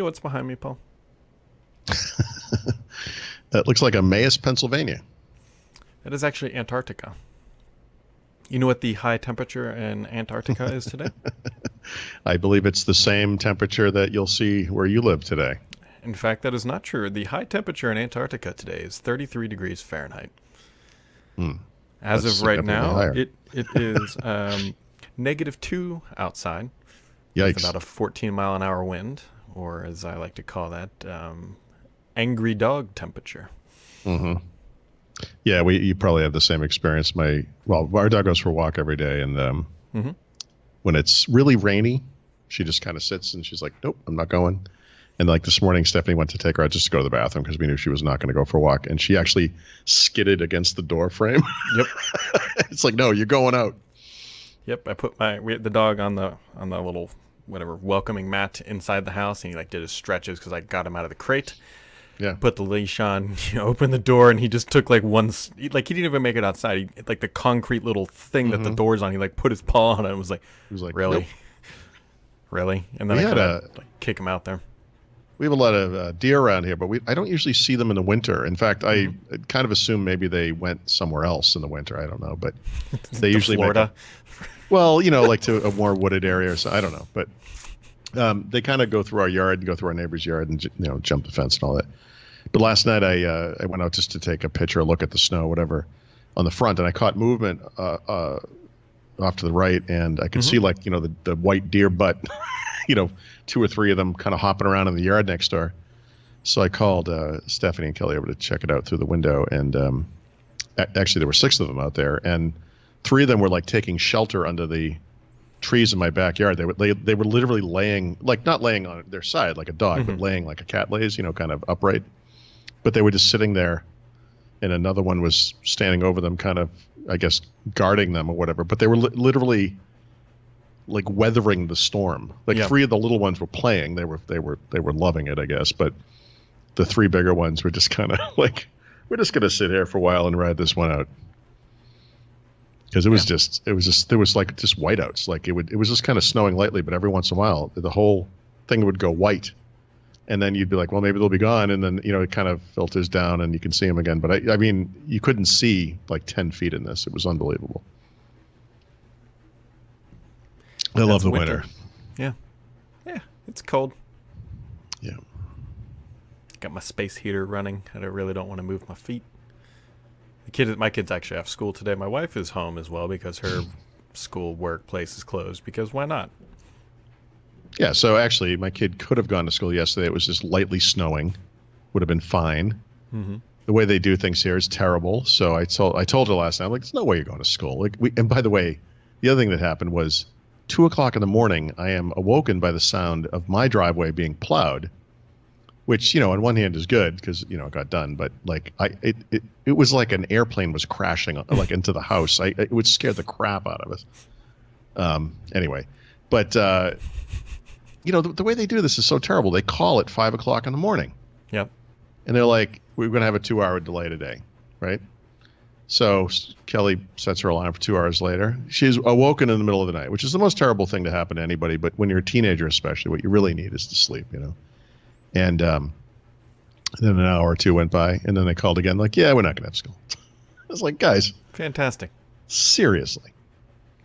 know what's behind me, Paul? That looks like Emmaus, Pennsylvania. That is actually Antarctica. You know what the high temperature in Antarctica is today? I believe it's the same temperature that you'll see where you live today. In fact, that is not true. The high temperature in Antarctica today is 33 degrees Fahrenheit. Hmm. As of right now, higher. it it is um, negative two outside. With Yikes. about a 14 mile an hour wind, or as I like to call that, um, angry dog temperature. Mm-hmm. Yeah, we you probably have the same experience. My well, our dog goes for a walk every day, and um, Mhm. when it's really rainy, she just kind of sits and she's like, "Nope, I'm not going." And like this morning, Stephanie went to take her out just to go to the bathroom because we knew she was not going to go for a walk, and she actually skidded against the door frame. Yep. it's like, no, you're going out. Yep, I put my we the dog on the on the little whatever welcoming mat inside the house, and he like did his stretches because I got him out of the crate. Yeah. Put the leash on, you know, opened the door, and he just took like one, like he didn't even make it outside. He like the concrete little thing that the door's on. He like put his paw on it and was like, He was like, really, "Nope." really, and then We I had could a- like kick him out there. We have a lot of uh, deer around here, but we I don't usually see them in the winter. In fact, I kind of assume maybe they went somewhere else in the winter. I don't know, but they usually make Florida. a- well, you know, like to a more wooded area or so. I don't know, but um, they kind of go through our yard and go through our neighbor's yard and you know jump the fence and all that. But last night I uh, I went out just to take a picture, look at the snow, whatever, on the front, and I caught movement uh, uh, off to the right, and I could see like you know the the white deer butt, you know, two or three of them kind of hopping around in the yard next door. So I called uh, Stephanie and Kelly over to check it out through the window, and um, a- actually there were six of them out there, and three of them were like taking shelter under the trees in my backyard. They were they, they were literally laying like not laying on their side like a dog, but mm-hmm. laying like a cat lays, you know, kind of upright. But they were just sitting there, and another one was standing over them, kind of I guess guarding them or whatever. But they were li- literally like weathering the storm. Like Yeah. three of the little ones were playing. They were they were they were loving it, I guess. But the three bigger ones were just kind of like, we're just gonna sit here for a while and ride this one out. Because it was Yeah. just it was just there was like just whiteouts. Like it would it was just kind of snowing lightly, but every once in a while the whole thing would go white. And then you'd be like, well, maybe they'll be gone. And then, you know, it kind of filters down and you can see them again. But I, I mean, you couldn't see like 10 feet in this. It was unbelievable. I love the winter. winter. Yeah, yeah, it's cold. Yeah. Got my space heater running. I really don't want to move my feet. The kid, my kids actually have school today. My wife is home as well because her school workplace is closed. Because why not? Yeah, so actually, my kid could have gone to school yesterday. It was just lightly snowing, would have been fine. Mm-hmm. The way they do things here is terrible. So I told I told her last night, I'm like, there's no way you're going to school. Like, we, and by the way, the other thing that happened was two o'clock in the morning. I am awoken by the sound of my driveway being plowed, which you know, on one hand is good because you know it got done, but like I it, it it was like an airplane was crashing like into the house. I it would scare the crap out of us. Um. Anyway, but. uh you know, the, the way they do this is so terrible. They call at five o'clock in the morning Yep. and they're like, we're going to have a two hour delay today, right? So Kelly sets her alarm for two hours later. She's awoken in the middle of the night, which is the most terrible thing to happen to anybody. But when you're a teenager, especially, what you really need is to sleep, you know? And um, then an hour or two went by, and then they called again, like, yeah, we're not going to have school. I was like, guys, Fantastic. seriously.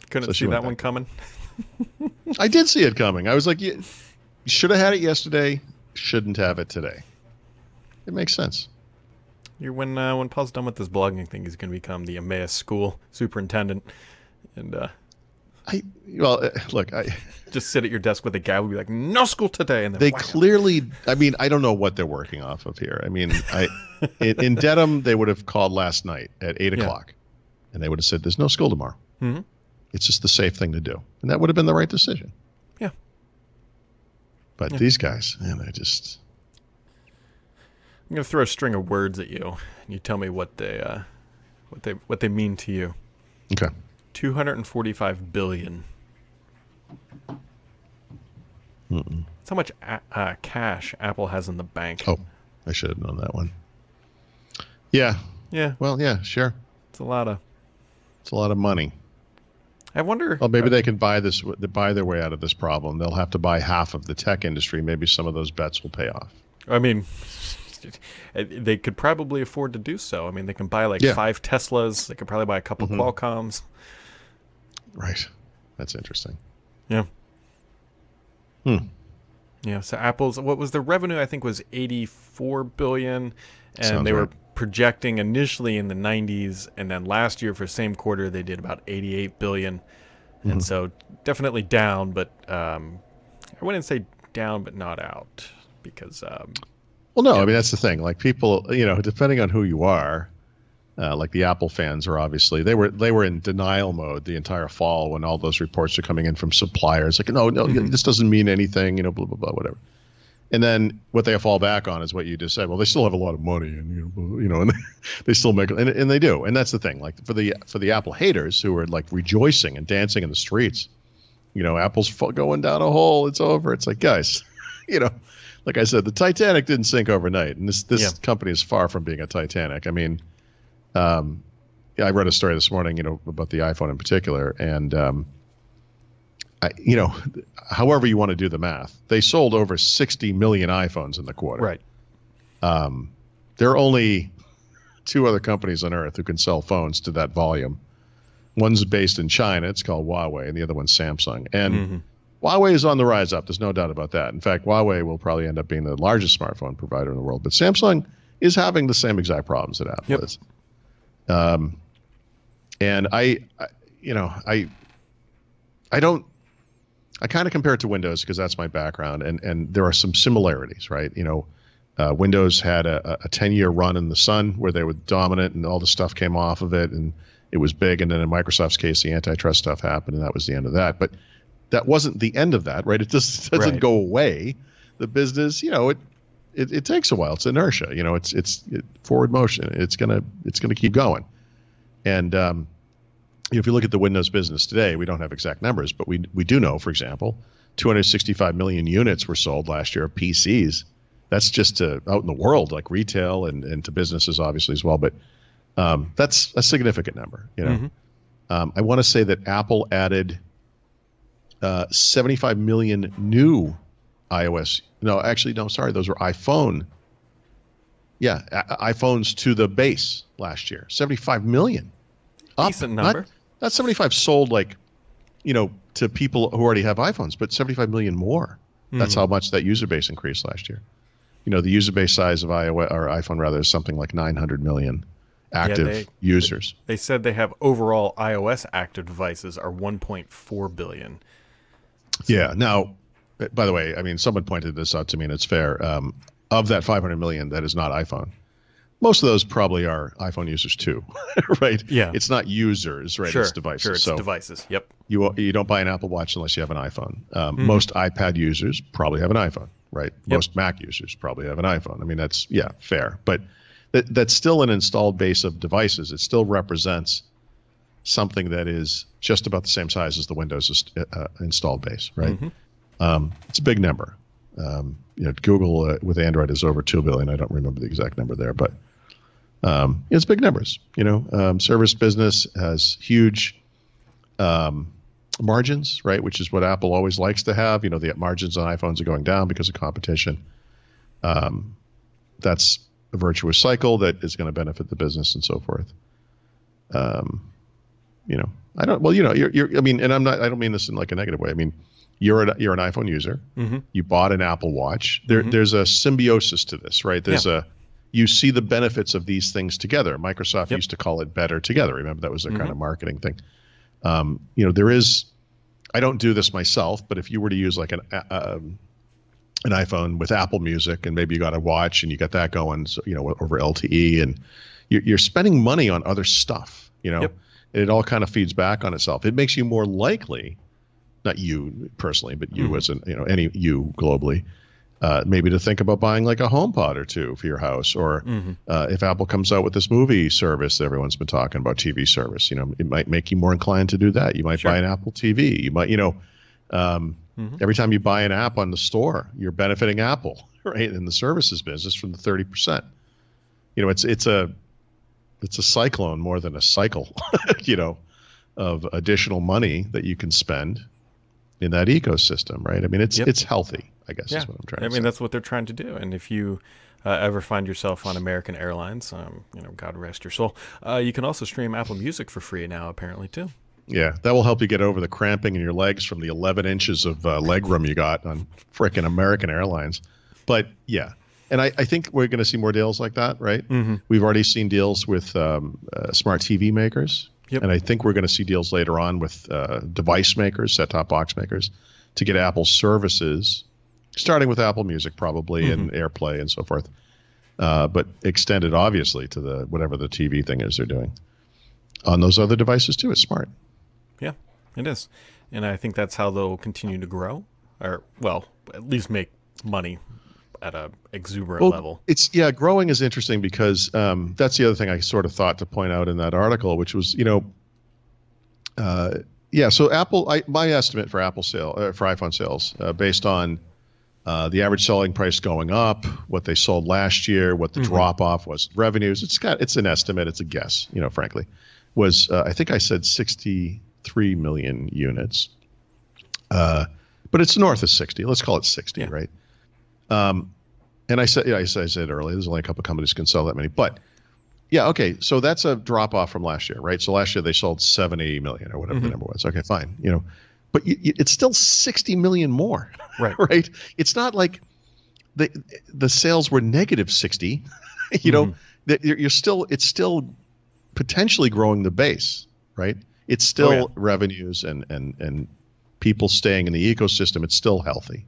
Couldn't So see that one back. coming. I did see it coming. I was like, you should have had it yesterday, shouldn't have it today. It makes sense. You're when uh, when Paul's done with this blogging thing, he's going to become the Emmaus School superintendent, and uh, I well, uh, look, I just sit at your desk with a guy would be like, "No school today," and then they clearly. I mean, I don't know what they're working off of here. I mean, I in, in Dedham they would have called last night at eight Yeah. o'clock, and they would have said, "There's no school tomorrow." Mhm. It's just the safe thing to do, and that would have been the right decision. Yeah. But Yeah. these guys, man, I just I'm going to throw a string of words at you, and you tell me what they uh, what they what they mean to you. okay. 245 billion. Mm-mm. That's how much a- uh, cash Apple has in the bank. Oh, I should have known that one. Yeah. Yeah, Well, yeah, sure. it's a lot of. It's a lot of money. I wonder. Well, maybe they can buy this, buy their way out of this problem. They'll have to buy half of the tech industry. Maybe some of those bets will pay off. I mean, they could probably afford to do so. I mean, they can buy like Yeah. five Teslas. They could probably buy a couple Mhm. Qualcomms. Right. That's interesting. Yeah. Hmm. Yeah. So Apple's what was the revenue? I think was eighty-four billion, and Sounds they were projecting initially in the nineties, and then last year for same quarter they did about eighty-eight billion, Mhm. and so definitely down, but um, I wouldn't say down, but not out because um, Well, no, I mean that's the thing. Like people, you know, depending on who you are, uh, like the Apple fans are obviously they were they were in denial mode the entire fall when all those reports are coming in from suppliers. Like, no, no, Mhm. this doesn't mean anything. You know, blah blah blah, whatever. And then what they fall back on is what you just said. Well, they still have a lot of money, and you know, you know, and they still make, and, and they do. And that's the thing. Like for the for the Apple haters who are like rejoicing and dancing in the streets, you know, Apple's going down a hole. It's over. It's like, guys, you know, like I said, the Titanic didn't sink overnight, and this this Yeah. company is far from being a Titanic. I mean, um, I read a story this morning, you know, about the iPhone in particular, and um, I, you know, however you want to do the math, they sold over 60 million iPhones in the quarter. right. Um, there are only two other companies on earth who can sell phones to that volume. One's based in China. It's called Huawei, and the other one's Samsung. And Mhm. Huawei is on the rise up. There's no doubt about that. In fact, Huawei will probably end up being the largest smartphone provider in the world. But Samsung is having the same exact problems that Apple Yep. is. Um, and I, I, you know, I, I don't. I kind of compare it to Windows because that's my background, and and there are some similarities, right? You know, uh, Windows had a, a 10 year run in the sun where they were dominant, and all the stuff came off of it, and it was big. And then in Microsoft's case, the antitrust stuff happened, and that was the end of that. But that wasn't the end of that, right? It just doesn't Right. go away. The business, you know, it, it it takes a while. It's inertia, you know. It's it's it, forward motion. It's gonna it's gonna keep going. And um, if you look at the Windows business today, we don't have exact numbers, but we we do know, for example, 265 million units were sold last year of PCs. That's just to out in the world, like retail and, and to businesses, obviously as well. But um, that's a significant number. You know, Mhm. um, I want to say that Apple added uh, 75 million new iOS. No, actually, no. Sorry, those were iPhone. Yeah, I- iPhones to the base last year. 75 million. Up, Decent number. not 75 sold like, you know, to people who already have iPhones, but 75 million more. That's Mhm. how much that user base increased last year. You know, the user base size of iOS or iPhone rather is something like 900 million active they- users. They said they have overall iOS active devices are 1.4 billion. Yeah. Now, by the way, I mean, someone pointed this out to me, and it's fair. Um, of that 500 million, that is not iPhone. Most of those probably are iPhone users too, right? Yeah. It's not users, right? sure, it's devices. Sure, it's so devices. Yep. you you don't buy an Apple Watch unless you have an iPhone. Um, Mhm. Most iPad users probably have an iPhone, right? Yep. Most Mac users probably have an iPhone. I mean, that's yeah, fair, but that that's still an installed base of devices. It still represents something that is just about the same size as the Windows uh, installed base, right? Mhm. Um, it's a big number. Um, you know, Google uh, with Android is over two billion. I don't remember the exact number there, but um, it's big numbers. You know, um, service business has huge um, margins, right? Which is what Apple always likes to have. You know, the margins on iPhones are going down because of competition. Um, that's a virtuous cycle that is going to benefit the business and so forth. You know, I don't. Well, you know, you're, you're. I mean, and I'm not. I don't mean this in like a negative way. I mean, you're an, you're an iPhone user. Mhm. You bought an Apple Watch. There, Mhm. there's a symbiosis to this, right? There's a you see the benefits of these things together. Microsoft Yep. used to call it better together. Remember that was their kind Mhm. of marketing thing. Um, you know, there is. I don't do this myself, but if you were to use like an uh, um, an iPhone with Apple Music, and maybe you got a watch and you got that going, so, you know, over LTE, and you're, you're spending money on other stuff, you know, Yep. and it all kind of feeds back on itself. It makes you more likely, not you personally, but you Mhm. as an, you know, any you globally, uh, maybe to think about buying like a HomePod or two for your house, or Mhm. uh, if Apple comes out with this movie service that everyone's been talking about, TV service, you know, it might make you more inclined to do that. You might Sure. buy an Apple TV. You might, you know, um, Mhm. every time you buy an app on the store, you're benefiting Apple, right? In the services business from the thirty percent. You know, it's it's a it's a cyclone more than a cycle. you know, of additional money that you can spend in that ecosystem, right? I mean, it's Yep. it's healthy. I guess Yeah, is what I'm trying to say. I mean say. that's what they're trying to do. And if you uh, ever find yourself on American Airlines, um, you know, God rest your soul, uh, you can also stream Apple Music for free now, apparently too. Yeah, that will help you get over the cramping in your legs from the 11 inches of uh, leg room you got on frickin' American Airlines. But yeah, and I, I think we're going to see more deals like that, right? Mm-hmm. We've already seen deals with um, uh, smart TV makers, Yep. and I think we're going to see deals later on with uh, device makers, set-top box makers, to get Apple services, starting with Apple Music probably and AirPlay and so forth, uh, but extended obviously to the whatever the TV thing is they're doing on those other devices too. It's smart. Yeah, it is. And I think that's how they'll continue to grow, or, well, at least make money at a exuberant Well, level. It's yeah, growing is interesting because um, that's the other thing I sort of thought to point out in that article, which was you know, uh, yeah. So Apple, I, my estimate for Apple sale uh, for iPhone sales, uh, based on uh, the average selling price going up, what they sold last year, what the drop off was revenues. It's got it's an estimate, it's a guess, you know. Frankly, was uh, I think I said sixty three million units, uh, but it's north of sixty. Let's call it sixty, Yeah. right? Um, and I said, yeah, I said, I said earlier, there's only a couple companies can sell that many, but yeah, okay. So that's a drop off from last year, right? So last year they sold 70 million or whatever the mm-hmm. number was. Okay, fine. You know, but y y it's still 60 million more, Right. right? It's not like the the sales were negative 60. you know, mm-hmm. that you're, you're still it's still potentially growing the base, right? It's still oh, yeah. revenues and and and people staying in the ecosystem. It's still healthy.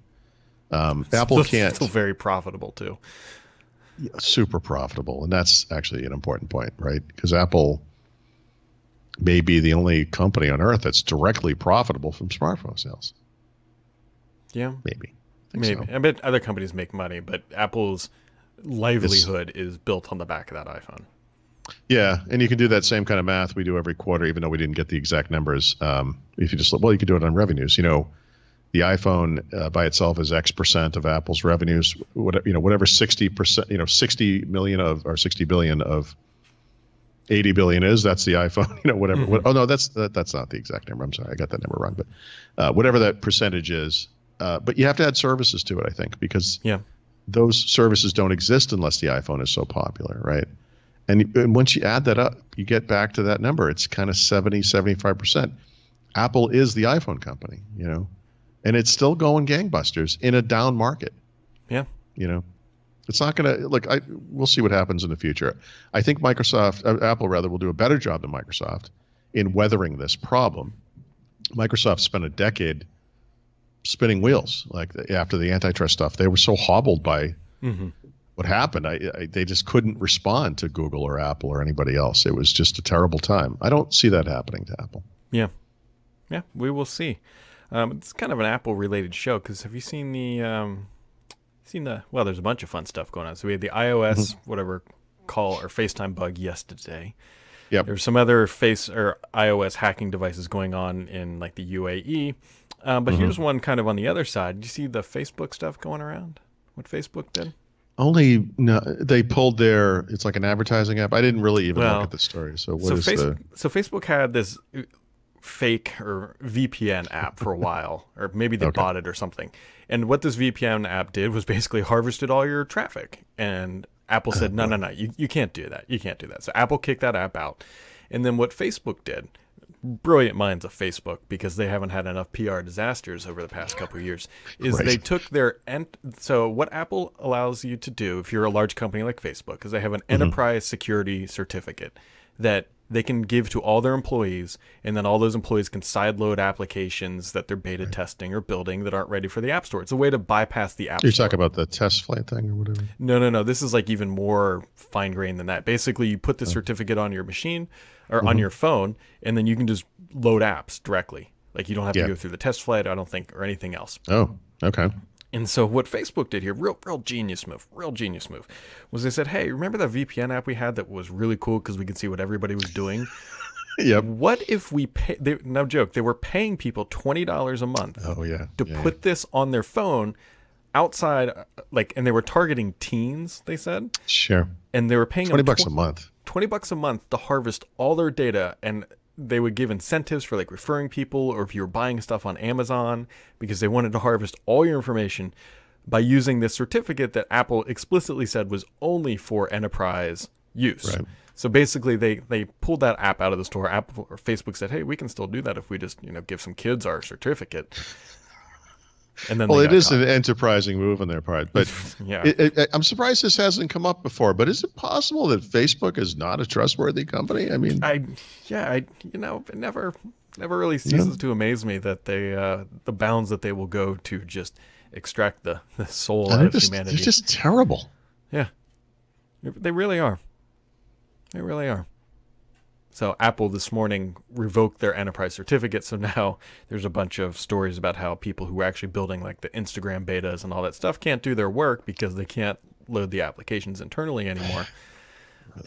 Um, Apple Still- can't Still very profitable too. super profitable and that's actually an important point right because apple may be the only company on earth that's directly profitable from smartphone sales Yeah, maybe maybe. so. I bet other companies make money, but Apple's livelihood is built on the back of that iPhone. yeah and you can do that same kind of math we do every quarter even though we didn't get the exact numbers um, if you just look well you could do it on revenues you know the iphone uh, by itself is x percent of apple's revenues. What, you know whatever 60 percent you know 60 million of or 60 billion of 80 billion is that's the iphone you know whatever what, oh no that's that, that's not the exact number. I'm sorry i got that number wrong but uh, whatever that percentage is uh, but you have to add services to it i think because Yeah. those services don't exist unless the iphone is so popular right? And, and once you add that up you get back to that number. It's kind of 70 75% apple is the iphone company you know and it's still going gangbusters in a down market. Yeah. you know it's not going to look i we'll see what happens in the future. I think microsoft uh, apple rather will do a better job than microsoft in weathering this problem. Microsoft spent a decade spinning wheels like the, after the antitrust stuff. They were so hobbled by hmm what happened. I, I they just couldn't respond to google or apple or anybody else. It was just a terrible time. I don't see that happening to apple. Yeah, yeah, we will see. Um, it's kind of an Apple related show because have you seen the um, seen the well? There's a bunch of fun stuff going on. So we had the iOS whatever call or FaceTime bug yesterday. Yep. There's some other face or iOS hacking devices going on in like the UAE. Um, but here's one kind of on the other side. Did you see the Facebook stuff going around? What Facebook did? only no, they pulled their it's like an advertising app i didn't really even Well, look at the story so what so, is face- the so Facebook had this fake or VPN app for a while, or maybe they Okay. bought it or something. And what this VPN app did was basically harvested all your traffic. And Apple said, no, no, no, you, you can't do that. You can't do that. So Apple kicked that app out. And then what Facebook did, brilliant minds of Facebook, because they haven't had enough PR disasters over the past couple of years, is Right. they took their ent- so what Apple allows you to do if you're a large company like Facebook, is they have an mm-hmm. enterprise security certificate that they can give to all their employees, and then all those employees can sideload applications that they're beta testing or building that aren't ready for the App Store. It's a way to bypass the App store. you're Store. talking about the test flight thing or whatever No, no, no. This is like even more fine grained than that. Basically, you put the oh. certificate on your machine or on mm-hmm. your phone, and then you can just load apps directly. Like you don't have Yeah. to go through the test flight, I don't think, or anything else. oh okay And so what Facebook did here, real, real genius move, real genius move, was they said, "Hey, remember that VPN app we had that was really cool because we could see what everybody was doing? yep what if we pay? They, no joke, they were paying people twenty dollars a month oh yeah to yeah, put this on their phone outside, uh, like, and they were targeting teens. They said, sure and they were paying 20 them bucks tw- a month 20 bucks a month to harvest all their data and they would give incentives for like referring people or if you were buying stuff on Amazon because they wanted to harvest all your information by using this certificate that Apple explicitly said was only for enterprise use. Right. So basically, they they pulled that app out of the store. Apple or Facebook said, "Hey, we can still do that if we just you know give some kids our certificate." And then well, it is caught. an enterprising move on their part, but yeah, it, it, I'm surprised this hasn't come up before. But is it possible that Facebook is not a trustworthy company? I mean, I yeah, I you know, it never never really ceases yeah. to amaze me that they uh, the bounds that they will go to just extract the, the soul out of just, humanity. They're just terrible. Yeah, they really are. They really are. So Apple this morning revoked their enterprise certificate. So now there's a bunch of stories about how people who are actually building like the Instagram betas and all that stuff can't do their work because they can't load the applications internally anymore.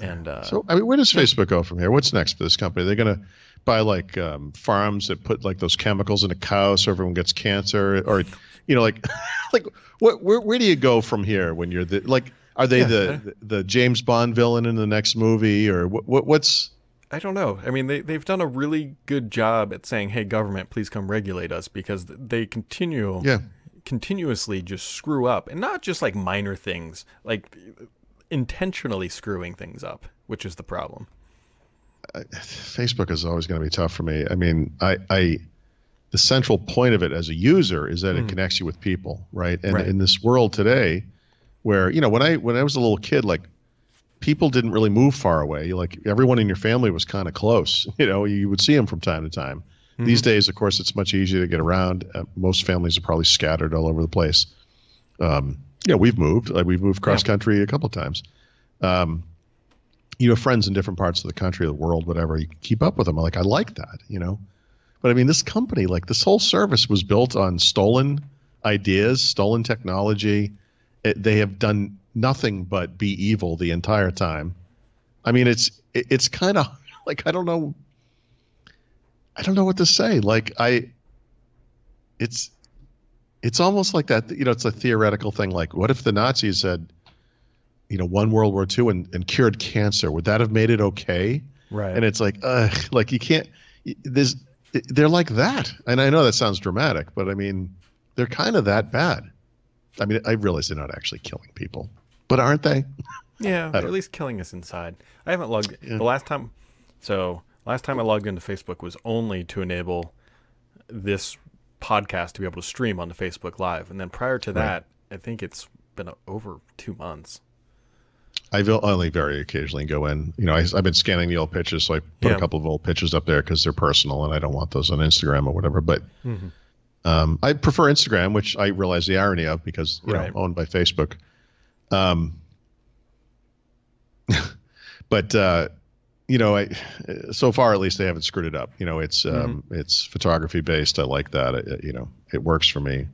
And uh, so, I mean, where does Facebook go from here? What's next for this company? They're going to buy like um, farms that put like those chemicals in a cow so everyone gets cancer, or you know, like like what, where where do you go from here when you're the like? Are they yeah. the the James Bond villain in the next movie, or what, what what's I don't know. I mean, they they've done a really good job at saying, "Hey, government, please come regulate us," because they continue, yeah, continuously just screw up, and not just like minor things, like intentionally screwing things up, which is the problem. Facebook is always going to be tough for me. I mean, I, I, the central point of it as a user is that mm. it connects you with people, right? And right. in this world today, where you know, when I when I was a little kid, like people didn't really move far away. Like everyone in your family was kind of close. You know, you would see them from time to time. Mm-hmm. These days, of course, it's much easier to get around. Uh, most families are probably scattered all over the place. Um, yeah, we've moved. Like we've moved cross country a couple of times. Um, you have friends in different parts of the country, the world, whatever. You keep up with them. Like I like that, you know. But I mean, this company, like this whole service, was built on stolen ideas, stolen technology. It, they have done nothing but be evil the entire time. I mean, it's it's kind of like I don't know. I don't know what to say. Like I, it's it's almost like that. You know, it's a theoretical thing. Like, what if the Nazis had, you know, won World War II and, and cured cancer? Would that have made it okay? Right. And it's like, uh, like you can't. There's they're like that, and I know that sounds dramatic, but I mean, they're kind of that bad. I mean, I realize they're not actually killing people, but aren't they? Yeah, at least killing us inside. I haven't logged yeah. the last time. So last time I logged into Facebook was only to enable this podcast to be able to stream onto Facebook Live, and then prior to that, right. I think it's been over two months. I will only very occasionally go in. You know, I, have been scanning the old pictures, so I put yeah. a couple of old pictures up there because they're personal, and I don't want those on Instagram or whatever. But mm-hmm. Um, I prefer Instagram, which I realize the irony of because you right. know owned by Facebook. Um, but uh, you know, I, so far at least they haven't screwed it up. You know, it's um, mm-hmm. it's photography based. I like that. It, you know, it works for me.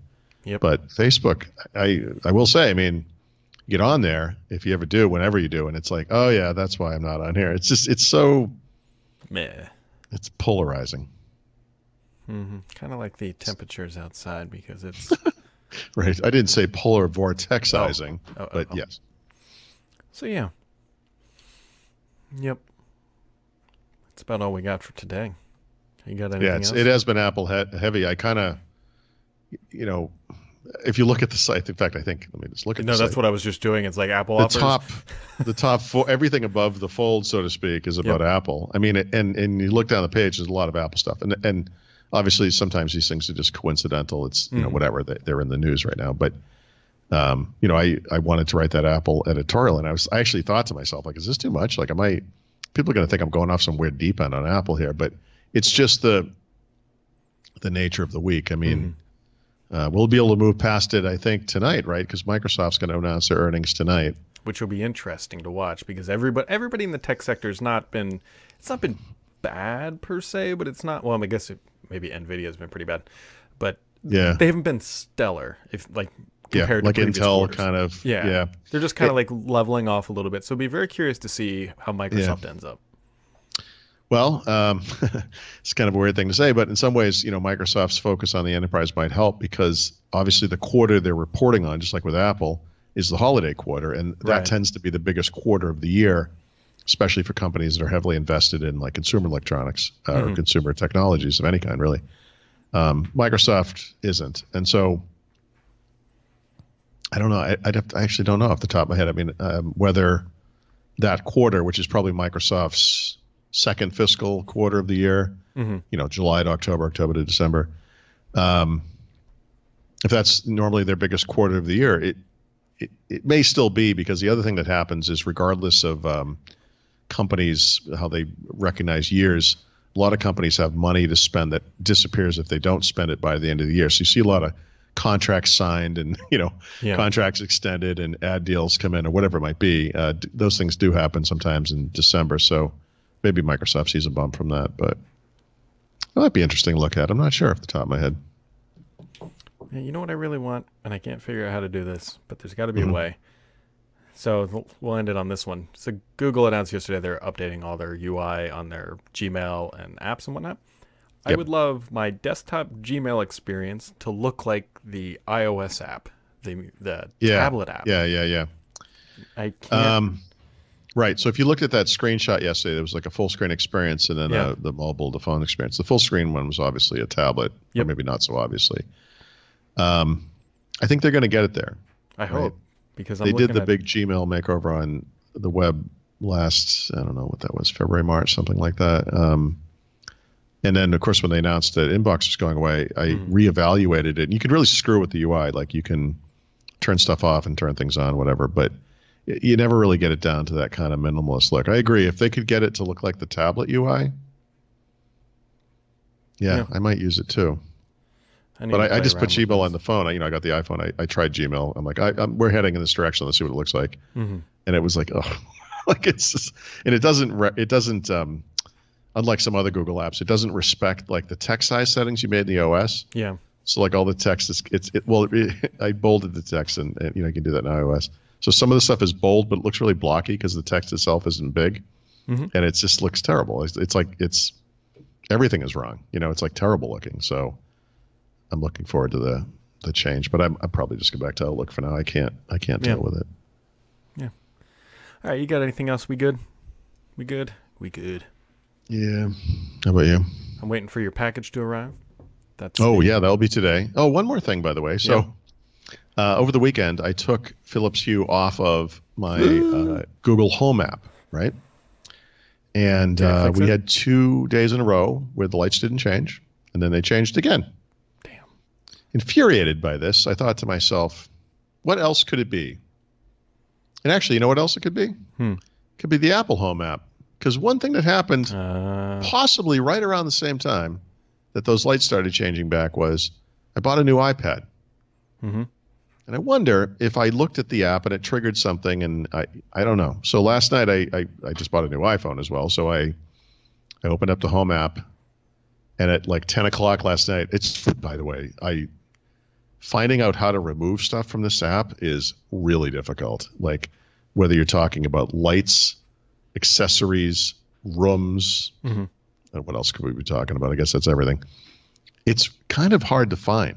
Yep. But Facebook, I I will say, I mean, get on there if you ever do, whenever you do, and it's like, oh yeah, that's why I'm not on here. It's just it's so meh. It's polarizing. Mm-hmm. Kind of like the temperatures outside because it's right. I didn't say polar vortexizing, oh. Oh, but oh. yes. So yeah. Yep. That's about all we got for today. You got anything yeah, else? it has been Apple he- heavy. I kind of, you know, if you look at the site, in fact, I think let me just look at. No, that's site. what I was just doing. It's like Apple the offers. top, the top four, everything above the fold, so to speak, is about yep. Apple. I mean, and and you look down the page, there's a lot of Apple stuff, and and obviously sometimes these things are just coincidental. It's you mm. know whatever they, they're in the news right now, but um, you know, I I wanted to write that Apple editorial, and I was I actually thought to myself like, is this too much? Like, am I? People are going to think I'm going off some weird deep end on Apple here, but it's just the the nature of the week. I mean. Mm-hmm. Uh, we'll be able to move past it, I think, tonight, right? Because Microsoft's going to announce their earnings tonight, which will be interesting to watch because everybody everybody in the tech sector has not been it's not been bad per se, but it's not. Well, I guess it, maybe Nvidia has been pretty bad, but yeah, they haven't been stellar. If like compared yeah, like to Intel quarters. kind of. Yeah, yeah. they're just kind of like leveling off a little bit. So be very curious to see how Microsoft yeah. ends up. Well, um, it's kind of a weird thing to say, but in some ways, you know, Microsoft's focus on the enterprise might help because obviously the quarter they're reporting on, just like with Apple, is the holiday quarter, and that right. tends to be the biggest quarter of the year especially for companies that are heavily invested in like consumer electronics uh, or consumer technologies of any kind, really. Um, Microsoft isn't, and so I don't know. I, I'd have to, I actually don't know off the top of my head. I mean, um, whether that quarter, which is probably Microsoft's second fiscal quarter of the year, Mhm. you know, July to October, October to December. Um, if that's normally their biggest quarter of the year, it, it it may still be because the other thing that happens is regardless of um, companies how they recognize years, a lot of companies have money to spend that disappears if they don't spend it by the end of the year. So you see a lot of contracts signed and you know Yeah. contracts extended and ad deals come in or whatever it might be. Uh, d- those things do happen sometimes in December. So maybe Microsoft sees a bump from that, but that might be interesting to look at. I'm not sure off the top of my head. You know what I really want, and I can't figure out how to do this, but there's got to be Mhm. a way. So we'll end it on this one. So Google announced yesterday they're updating all their UI on their Gmail and apps and whatnot. I Yep. would love my desktop Gmail experience to look like the iOS app, the the Yeah. tablet app. Yeah, yeah, yeah. I can't. Um, right. So if you looked at that screenshot yesterday, there was like a full screen experience and then Yeah. uh, the mobile, the phone experience. The full screen one was obviously a tablet, Yep. or maybe not so obviously. Um, I think they're going to get it there. I hope because I'm they did the at, big Gmail makeover on the web last, I don't know what that was, February, March, something like that. Um, and then, of course, when they announced that Inbox was going away, I Mhm. reevaluated it. And you can really screw with the UI. Like you can turn stuff off and turn things on, whatever. But you never really get it down to that kind of minimalist look. I agree. If they could get it to look like the tablet UI, yeah, Yeah. I might use it too. Need But I, I just put Gmail on the phone. I, you know, I got the iPhone. I, I tried Gmail. I'm like, I, I'm, we're heading in this direction. Let's see what it looks like. Mhm. And it was like, oh, like it's just, and it doesn't, re- it doesn't, um, unlike some other Google apps, it doesn't respect like the text size settings you made in the OS. Yeah. So like all the text is, it's, it, well, it, I bolded the text and, and, you know, you can do that in iOS. So some of the stuff is bold, but it looks really blocky because the text itself isn't big. Mhm. And it just looks terrible. It's, it's like, it's, everything is wrong. You know, it's like terrible looking. So I'm looking forward to the, the change, but I'm, I'm probably just go back to Outlook for now. I can't, I can't Yeah. deal with it. Yeah. All right, you got anything else? We good? We good? We good. Yeah. How about you? I'm waiting for your package to arrive. That's Oh the- yeah, that'll be today. Oh, one more thing, by the way. So, uh, over the weekend, I took Philips Hue off of my uh, Google Home app, right? And uh, we it? had two days in a row where the lights didn't change, and then they changed again. Infuriated by this, I thought to myself, "What else could it be?" And actually, you know what else it could be? Hmm. Could be the Apple Home app. Because one thing that happened Uh, possibly right around the same time that those lights started changing back was I bought a new iPad. mhm. And I wonder if I looked at the app and it triggered something and I, I don't know. So last night I, I, I just bought a new iPhone as well. So I I opened up the home app and at like 10 o'clock last night, it's by the way, I finding out how to remove stuff from this app is really difficult. Like whether you're talking about lights, accessories, rooms, Mhm. and what else could we be talking about? I guess that's everything. It's kind of hard to find.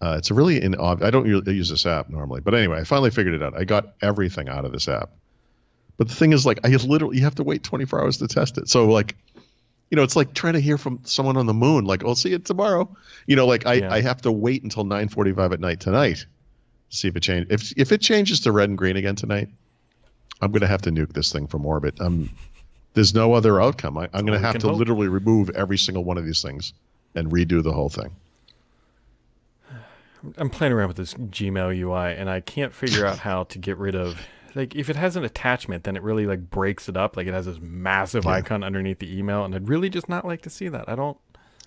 Uh, it's a really in. I don't use this app normally, but anyway, I finally figured it out. I got everything out of this app. But the thing is, like, I literally you have to wait 24 hours to test it. So, like, you know, it's like trying to hear from someone on the moon. Like, I'll see it tomorrow. You know, like I, Yeah. I have to wait until 9:45 at night tonight to see if it changes. If if it changes to red and green again tonight, I'm gonna have to nuke this thing from orbit. Um, there's no other outcome. I, I'm gonna have to hope. literally remove every single one of these things and redo the whole thing. I'm playing around with this Gmail UI, and I can't figure out how to get rid of. Like, if it has an attachment, then it really like breaks it up. Like, it has this massive Yeah. icon underneath the email, and I'd really just not like to see that. I don't.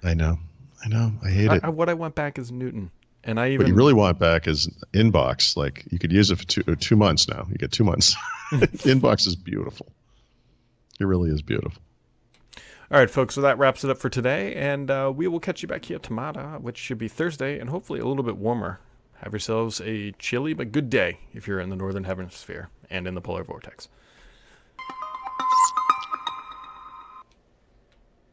I know. I know. I hate I, it. I, what I want back is Newton, and I even what you really want back is inbox. Like you could use it for two, two months now. You get two months. inbox is beautiful. It really is beautiful. All right, folks. So that wraps it up for today, and uh, we will catch you back here tomorrow, which should be Thursday, and hopefully a little bit warmer. Have yourselves a chilly but good day if you're in the northern hemisphere and in the polar vortex.